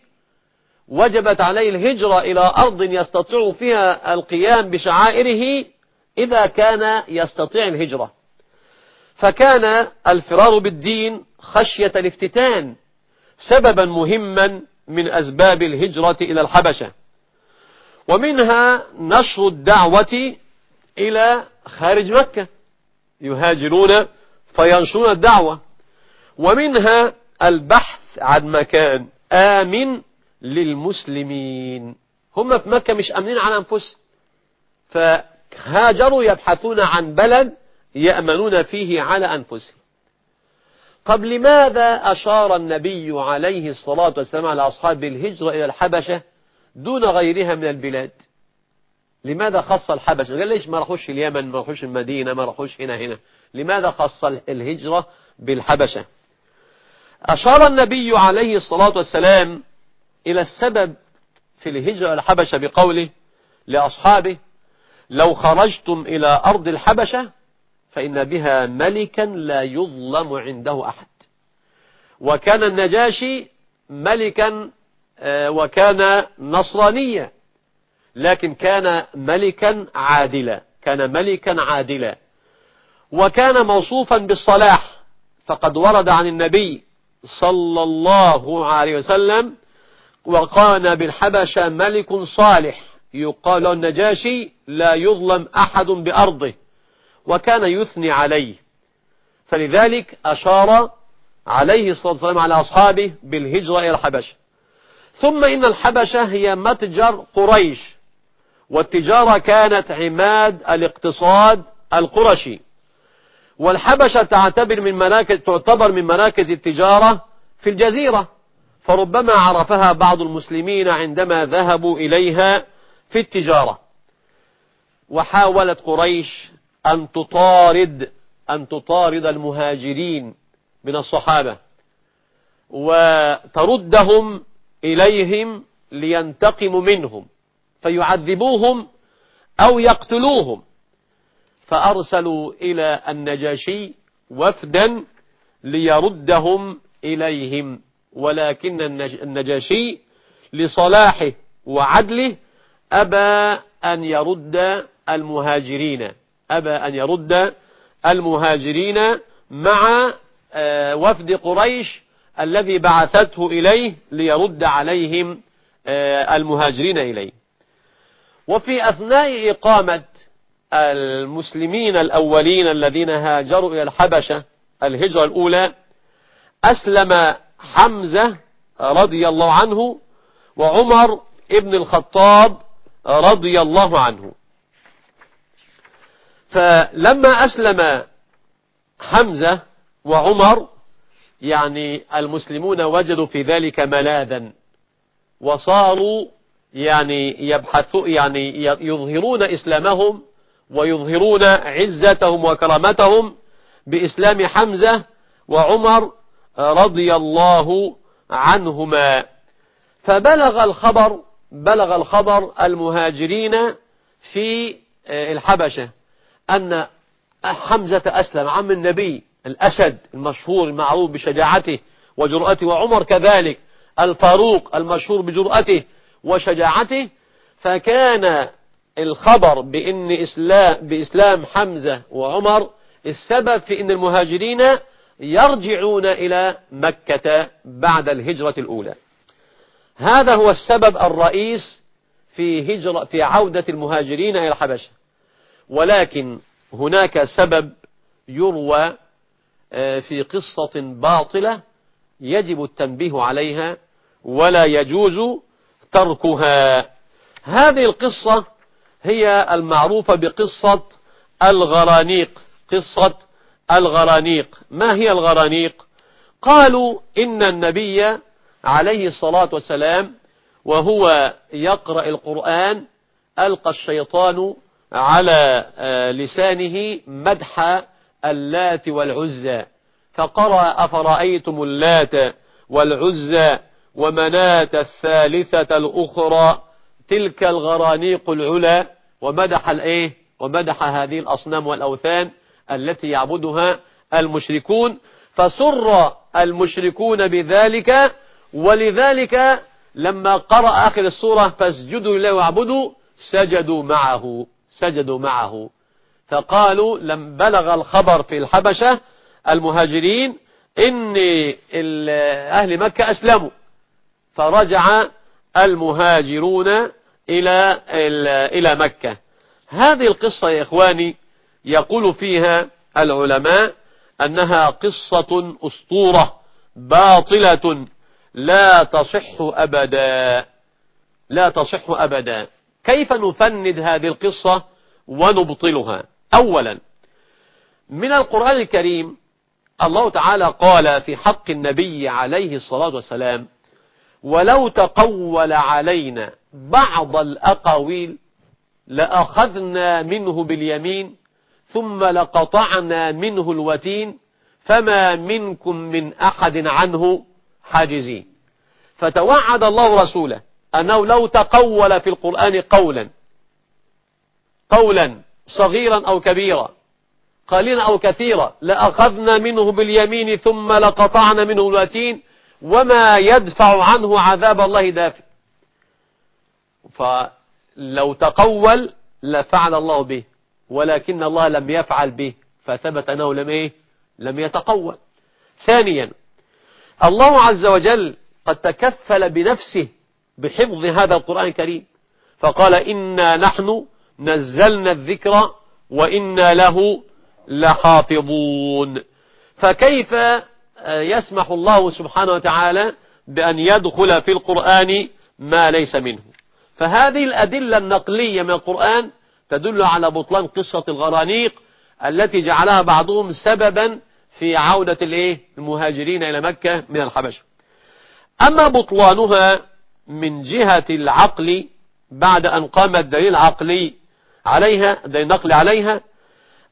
S3: وجبت عليه الهجرة إلى أرض يستطيع فيها القيام بشعائره إذا كان يستطيع الهجرة. فكان الفرار بالدين خشية الافتتان سببا مهما من أسباب الهجرة إلى الحبشة. ومنها نشر الدعوة إلى خارج مكة. يهاجرون فينشرون الدعوة. ومنها البحث عن مكان آمن للمسلمين. هم في مكة مش أمنين على أنفسهم. فهاجروا يبحثون عن بلد يأمنون فيه على أنفسهم. طب لماذا أشار النبي عليه الصلاة والسلام على أصحاب الهجرة إلى الحبشة دون غيرها من البلاد؟ لماذا خص الحبشة؟ قال ليش ما رحوش اليمن ما رحوش المدينة ما رحوش هنا هنا. لماذا خص الهجرة بالحبشة؟ أشار النبي عليه الصلاة والسلام إلى السبب في الهجرة الحبشة بقوله لأصحابه لو خرجتم إلى أرض الحبشة فإن بها ملكا لا يظلم عنده أحد. وكان النجاشي ملكا آه، وكان نصرانيا لكن كان ملكا عادلا كان ملكا عادلا. وكان موصوفا بالصلاح فقد ورد عن النبي صلى الله عليه وسلم وقال بالحبشة ملك صالح. يقال النجاشي لا يظلم أحد بأرضه وكان يثني عليه. فلذلك أشار عليه الصلاة والسلام على أصحابه بالهجرة إلى الحبشة. ثم إن الحبشة هي متجر قريش. والتجارة كانت عماد الاقتصاد القرشي. والحبشة تعتبر من مراكز تعتبر من مراكز التجارة في الجزيرة. فربما عرفها بعض المسلمين عندما ذهبوا إليها في التجارة. وحاولت قريش أن تطارد أن تطارد المهاجرين من الصحابة. وتردهم إليهم لينتقموا منهم فيعذبوهم أو يقتلوهم. فأرسلوا إلى النجاشي وفدا ليردهم إليهم. ولكن النجاشي لصلاحه وعدله أبى أن يرد المهاجرين أبى أن يرد المهاجرين مع آه، وفد قريش الذي بعثته إليه ليرد عليهم آه، المهاجرين إليه. وفي أثناء إقامة المسلمين الأولين الذين هاجروا إلى الحبشة الهجرة الأولى أسلم حمزة رضي الله عنه وعمر ابن الخطاب رضي الله عنه. فلما أسلم حمزة وعمر يعني المسلمون وجدوا في ذلك ملاذا وصاروا يعني يبحثوا يعني يظهرون إسلامهم ويظهرون عزتهم وكرامتهم بإسلام حمزة وعمر رضي الله عنهما. فبلغ الخبر بلغ الخبر المهاجرين في الحبشة أن حمزة أسلم عم النبي الأسد المشهور المعروف بشجاعته وجرأته وعمر كذلك الفاروق المشهور بجرأته وشجاعته فكان الخبر بإن إسلام بإسلام حمزة وعمر السبب في أن المهاجرين يرجعون إلى مكة بعد الهجرة الأولى. هذا هو السبب الرئيس في هجرة في عودة المهاجرين إلى الحبشة. ولكن هناك سبب يروى آه، في قصة باطلة يجب التنبيه عليها ولا يجوز تركها. هذه القصة هي المعروفة بقصة الغرانيق قصة الغرانيق. ما هي الغرانيق؟ قالوا إن النبي عليه الصلاة والسلام وهو يقرأ القرآن ألقى الشيطان على آه، لسانه مدح اللات والعزى. فقرأ أفرأيتم اللات والعزى ومناة الثالثة الأخرى تلك الغرانيق العلا ومدح الإيه؟ ومدح هذه الأصنام والأوثان. التي يعبدها المشركون فسر المشركون بذلك ولذلك لما قرأ آخر السورة فاسجدوا لله واعبدوا سجدوا معه سجدوا معه. فقالوا لم بلغ الخبر في الحبشة المهاجرين إن أهل مكة أسلموا. فرجع المهاجرون إلى إلى مكة. هذه القصة يا إخواني يقول فيها العلماء أنها قصة أسطورة باطلة لا تصح أبدا لا تصح أبدا. كيف نفند هذه القصة ونبطلها؟ أولا من القرآن الكريم الله تعالى قال في حق النبي عليه الصلاة والسلام ولو تقول علينا بعض الأقاويل لأخذنا منه باليمين ثم لقطعنا منه الوتين فما منكم من أحد عنه حاجزين. فتوعد الله رسوله أنه لو تقول في القرآن قولا قولا صغيرا أو كبيرا قليلا أو كثيرا لأخذنا منه باليمين ثم لقطعنا منه الوتين وما يدفع عنه عذاب الله دافع فلو تقول لفعل الله به. ولكن الله لم يفعل به فثبت أنه لم إيه؟ لم يتقول ثانيا الله عز وجل قد تكفل بنفسه بحفظ هذا القرآن الكريم فقال إنا نحن نزلنا الذكر وإنا له لحافظون. فكيف يسمح الله سبحانه وتعالى بأن يدخل في القرآن ما ليس منه؟ فهذه الأدلة النقلية من القرآن تدل على بطلان قصة الغرانيق التي جعلها بعضهم سببا في عودة الإيه؟ المهاجرين إلى مكة من الحبشة. أما بطلانها من جهة العقل بعد أن قام الدليل العقلي عليها الدليل النقلي عليها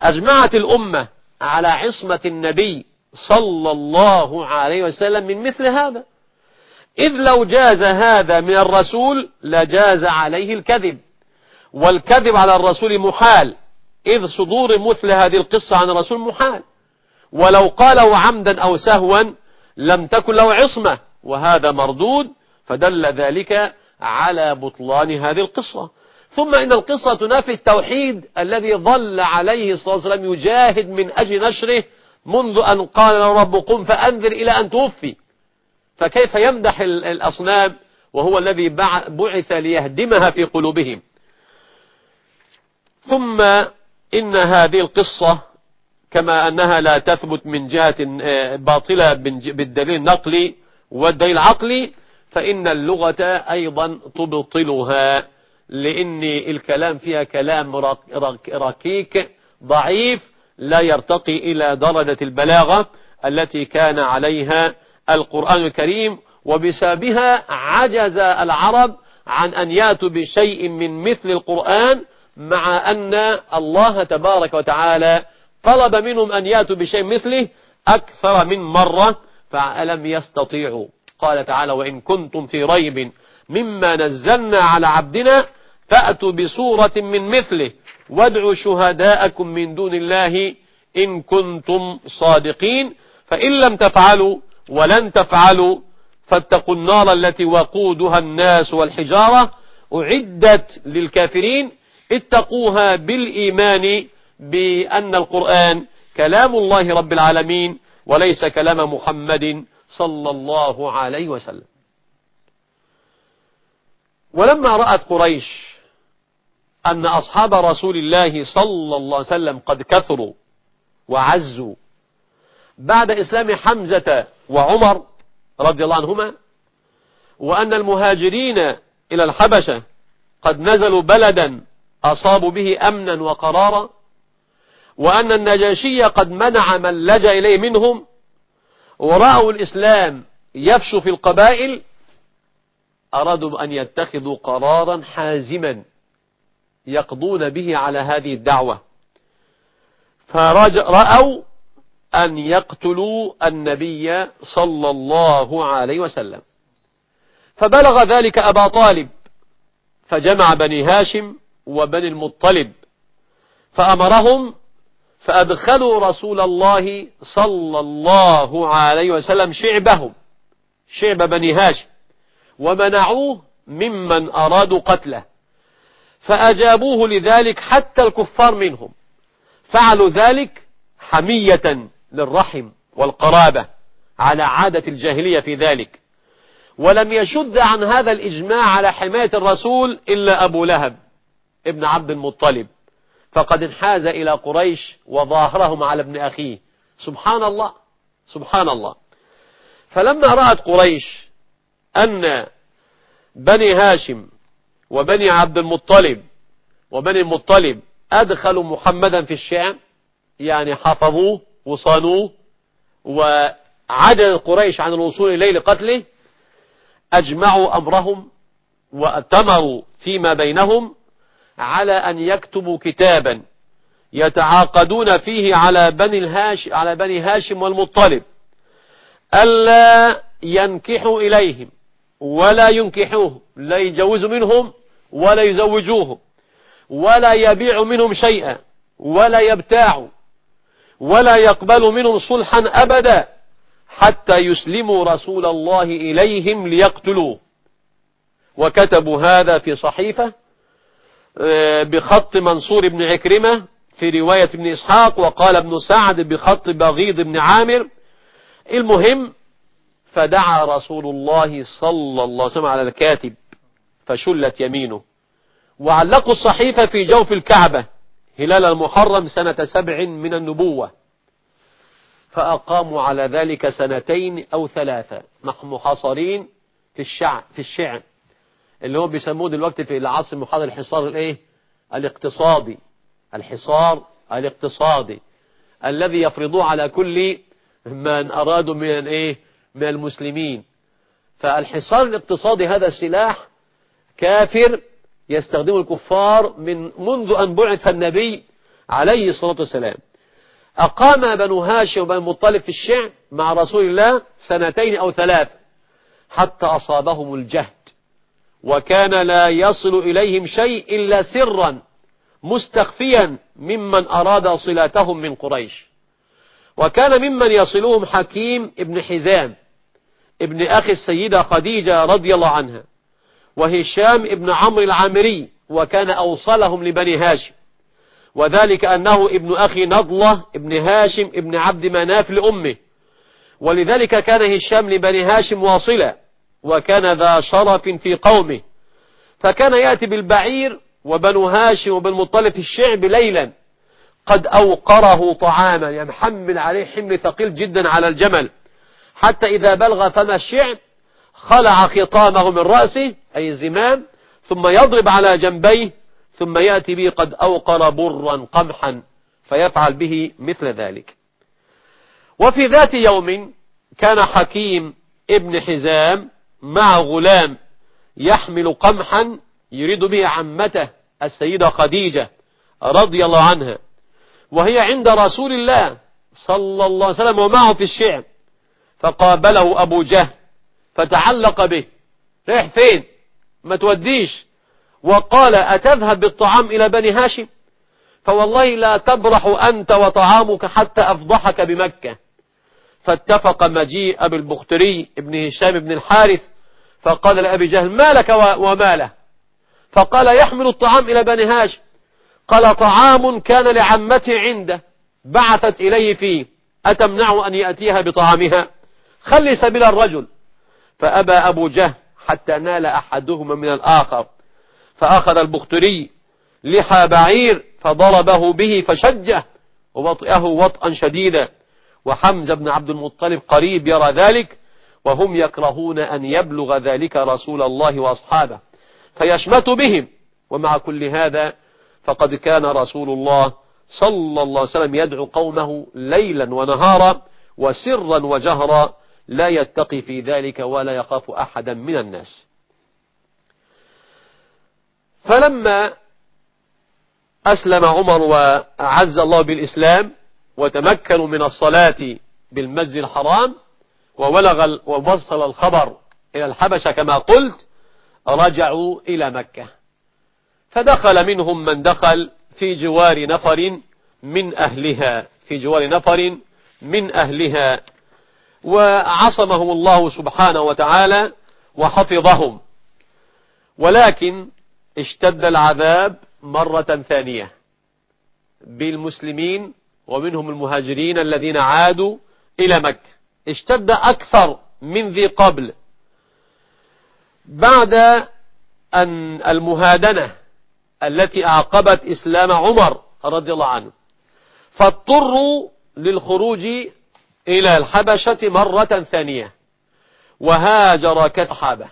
S3: أجمعت الأمة على عصمة النبي صلى الله عليه وسلم من مثل هذا. إذ لو جاز هذا من الرسول لجاز عليه الكذب. والكذب على الرسول محال. إذ صدور مثل هذه القصة عن الرسول محال. ولو قاله عمدا أو سهوا لم تكن له عصمة. وهذا مردود فدل ذلك على بطلان هذه القصة. ثم إن القصة تنافي التوحيد الذي ظل عليه صلى الله عليه وسلم يجاهد من أجل نشره منذ أن قال رب قم فأنذر إلى أن توفي. فكيف يمدح الأصنام وهو الذي بعث ليهدمها في قلوبهم؟ ثم إن هذه القصة كما أنها لا تثبت من جهة آه، باطلة بالدليل النقلي والدليل العقلي فإن اللغة أيضا تبطلها. لأن الكلام فيها كلام ركيك ضعيف لا يرتقي إلى درجة البلاغة التي كان عليها القرآن الكريم. وبسببها عجز العرب عن أن يأتوا بشيء من مثل القرآن مع أن الله تبارك وتعالى طلب منهم أن يأتوا بشيء مثله أكثر من مرة فألم يستطيعوا؟ قال تعالى وإن كنتم في ريب مما نزلنا على عبدنا فأتوا بصورة من مثله وادعوا شهداءكم من دون الله إن كنتم صادقين فإن لم تفعلوا ولن تفعلوا فاتقوا النار التي وقودها الناس والحجارة أعدت للكافرين اتقوها بالإيمان بأن القرآن كلام الله رب العالمين وليس كلام محمد صلى الله عليه وسلم. ولما رأت قريش أن أصحاب رسول الله صلى الله عليه وسلم قد كثروا وعزوا بعد إسلام حمزة وعمر رضي الله عنهما وأن المهاجرين إلى الحبشة قد نزلوا بلدا أصابوا به أمنا وقرارا وأن النجاشية قد منع من لجأ إليه منهم ورأوا الإسلام يفشو في القبائل أرادوا أن يتخذوا قرارا حازما يقضون به على هذه الدعوة. فرأوا أن يقتلوا النبي صلى الله عليه وسلم. فبلغ ذلك أبا طالب فجمع بني هاشم وبني المطلب. فأمرهم فأدخلوا رسول الله صلى الله عليه وسلم شعبهم شعب بني هاشم ومنعوه ممن أرادوا قتله. فأجابوه لذلك حتى الكفار منهم. فعلوا ذلك حمية للرحم والقرابة على عادة الجاهلية في ذلك. ولم يشد عن هذا الإجماع على حماية الرسول إلا أبو لهب. ابن عبد المطلب. فقد انحاز إلى قريش وظاهرهم على ابن أخيه. سبحان الله. سبحان الله. فلما رأت قريش أن بني هاشم وبني عبد المطلب وبني المطلب أدخلوا محمدا في الشام يعني حفظوه وصانوه وعدل قريش عن الوصول إليه لقتله أجمعوا أمرهم وأتمروا فيما بينهم على أن يكتبوا كتابا يتعاقدون فيه على بني الهاش على بني هاشم والمطلب. ألا ينكحوا إليهم ولا ينكحوه لا يجوزوا منهم ولا يزوجوه ولا يبيع منهم شيئا ولا يبتاع ولا يقبل منهم صلحا أبدا حتى يسلموا رسول الله إليهم ليقتلوه. وكتبوا هذا في صحيفة بخط منصور بن عكرمة في رواية ابن إسحاق وقال ابن سعد بخط بغيض بن عامر. المهم فدعا رسول الله صلى الله عليه وسلم على الكاتب فشلت يمينه. وعلقوا الصحيفة في جوف الكعبة هلال المحرم سنة سبع من النبوة. فأقاموا على ذلك سنتين أو ثلاثة محاصرين في الشعب في الشعب اللي هو بيسموه دلوقتي في العصر المحاضر الحصار الايه؟ الاقتصادي. الحصار الاقتصادي. الذي يفرضوه على كل من أرادوا من إيه من المسلمين. فالحصار الاقتصادي هذا السلاح كافر يستخدمه الكفار من منذ أن بعث النبي عليه الصلاة والسلام. أقام بنو هاشم وبنو المطلب في الشعب مع رسول الله سنتين أو ثلاث حتى أصابهم الجهد وكان لا يصل إليهم شيء إلا سرا مستخفيا ممن أراد صلاتهم من قريش. وكان ممن يصلهم حكيم ابن حزام ابن أخي السيدة خديجة رضي الله عنها وهشام ابن عمرو العامري وكان أوصلهم لبني هاشم. وذلك أنه ابن أخي نضلة ابن هاشم ابن عبد مناف لأمه. ولذلك كان هشام لبني هاشم واصلا. وكان ذا شرف في قومه. فكان يأتي بالبعير وبنو هاشم وبالمطلب في الشعب ليلا. قد أوقره طعاما يعني عليه حمل ثقيل جدا على الجمل. حتى إذا بلغ فم الشعب خلع خطامه من رأسه أي الزمام ثم يضرب على جنبيه ثم يأتي به قد أوقر برا قمحا فيفعل به مثل ذلك. وفي ذات يوم كان حكيم ابن حزام مع غلام يحمل قمحا يريد به عمته السيدة خديجة رضي الله عنها. وهي عند رسول الله صلى الله عليه وسلم ومعه في الشعب فقابله أبو جهل فتعلق به. رايح فين؟ ما توديش. وقال أتذهب بالطعام إلى بني هاشم؟ فوالله لا تبرح أنت وطعامك حتى أفضحك بمكة. فاتفق مجيء أبي البختري ابن هشام بن الحارث فقال لأبي جهل ما لك وما له فقال يحمل الطعام إلى بني هاشم. قال طعام كان لعمته عنده بعثت إليه فيه أتمنع أن يأتيها بطعامها؟ خلي سبيل الرجل. فأبى أبو جهل حتى نال أحدهما من الآخر. فأخذ البختري لحى بعير فضربه به فشجه ووطئه وطئا شديدا. وحمزة بن عبد المطلب قريب يرى ذلك وهم يكرهون أن يبلغ ذلك رسول الله وأصحابه فيشمت بهم. ومع كل هذا فقد كان رسول الله صلى الله عليه وسلم يدعو قومه ليلا ونهارا وسرا وجهرا لا يتقي في ذلك ولا يخاف أحدا من الناس. فلما أسلم عمر وأعز الله بالإسلام وتمكنوا من الصلاة بالمسجد الحرام وولغ ووصل الخبر إلى الحبشة كما قلت رجعوا إلى مكة. فدخل منهم من دخل في جوار نفر من أهلها في جوار نفر من أهلها. وعصمهم الله سبحانه وتعالى وحفظهم. ولكن اشتد العذاب مرة ثانية. بالمسلمين ومنهم المهاجرين الذين عادوا إلى مكة. اشتد أكثر من ذي قبل. بعد أن المهادنة التي أعقبت إسلام عمر رضي الله عنه فاضطروا للخروج إلى الحبشة مرة ثانية وهاجر كالصحابة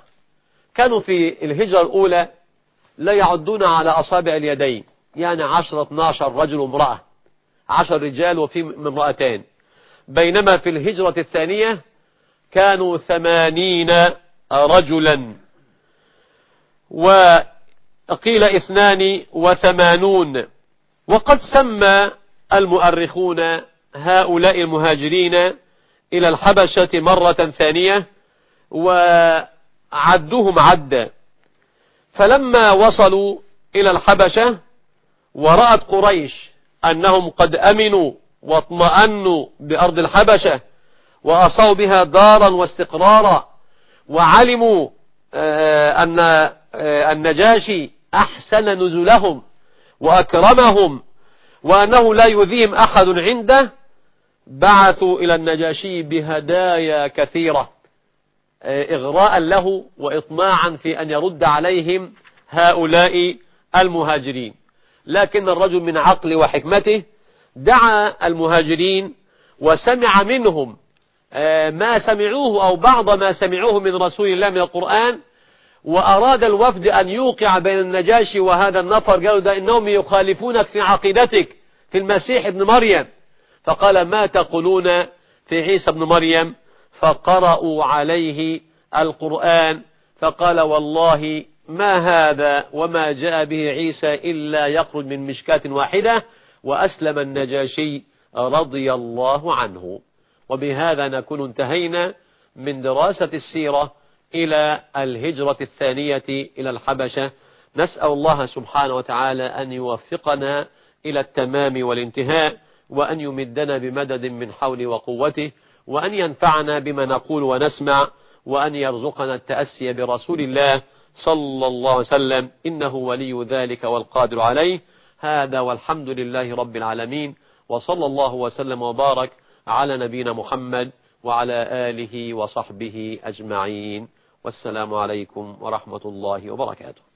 S3: كانوا في الهجرة الأولى لا يعدون على أصابع اليدين يعني عشرة اثناشر رجل وامرأة عشر رجال وفي امرأتين. بينما في الهجرة الثانية كانوا ثمانين رجلا. وقيل اثنان وثمانون. وقد سمى المؤرخون هؤلاء المهاجرين إلى الحبشة مرة ثانية وعدهم عدا فلما وصلوا إلى الحبشة ورأت قريش أنهم قد أمنوا واطمأنوا بأرض الحبشة وأصوا بها دارا واستقرارا وعلموا آه، أن آه، النجاشي أحسن نزلهم وأكرمهم وأنه لا يذيهم أحد عنده. بعثوا إلى النجاشي بهدايا كثيرة آه، إغراء له وإطماعا في أن يرد عليهم هؤلاء المهاجرين. لكن الرجل من عقل وحكمته دعا المهاجرين وسمع منهم آه، ما سمعوه أو بعض ما سمعوه من رسول الله من القرآن وأراد الوفد أن يوقع بين النجاشي وهذا النفر قالوا ده إنهم يخالفونك في عقيدتك في المسيح ابن مريم. فقال ما تقولون في عيسى ابن مريم؟ فقرأوا عليه القرآن فقال والله ما هذا وما جاء به عيسى إلا يخرج من مشكاة واحدة وأسلم النجاشي رضي الله عنه. وبهذا نكون انتهينا من دراسة السيرة إلى الهجرة الثانية إلى الحبشة. نسأل الله سبحانه وتعالى أن يوفقنا إلى التمام والانتهاء وأن يمدنا بمدد من حول وقوته وأن ينفعنا بما نقول ونسمع وأن يرزقنا التأسي برسول الله صلى الله وسلم إنه ولي ذلك والقادر عليه. هذا والحمد لله رب العالمين وصلى الله وسلم وبارك على نبينا محمد وعلى آله وصحبه أجمعين. والسلام عليكم ورحمة الله وبركاته.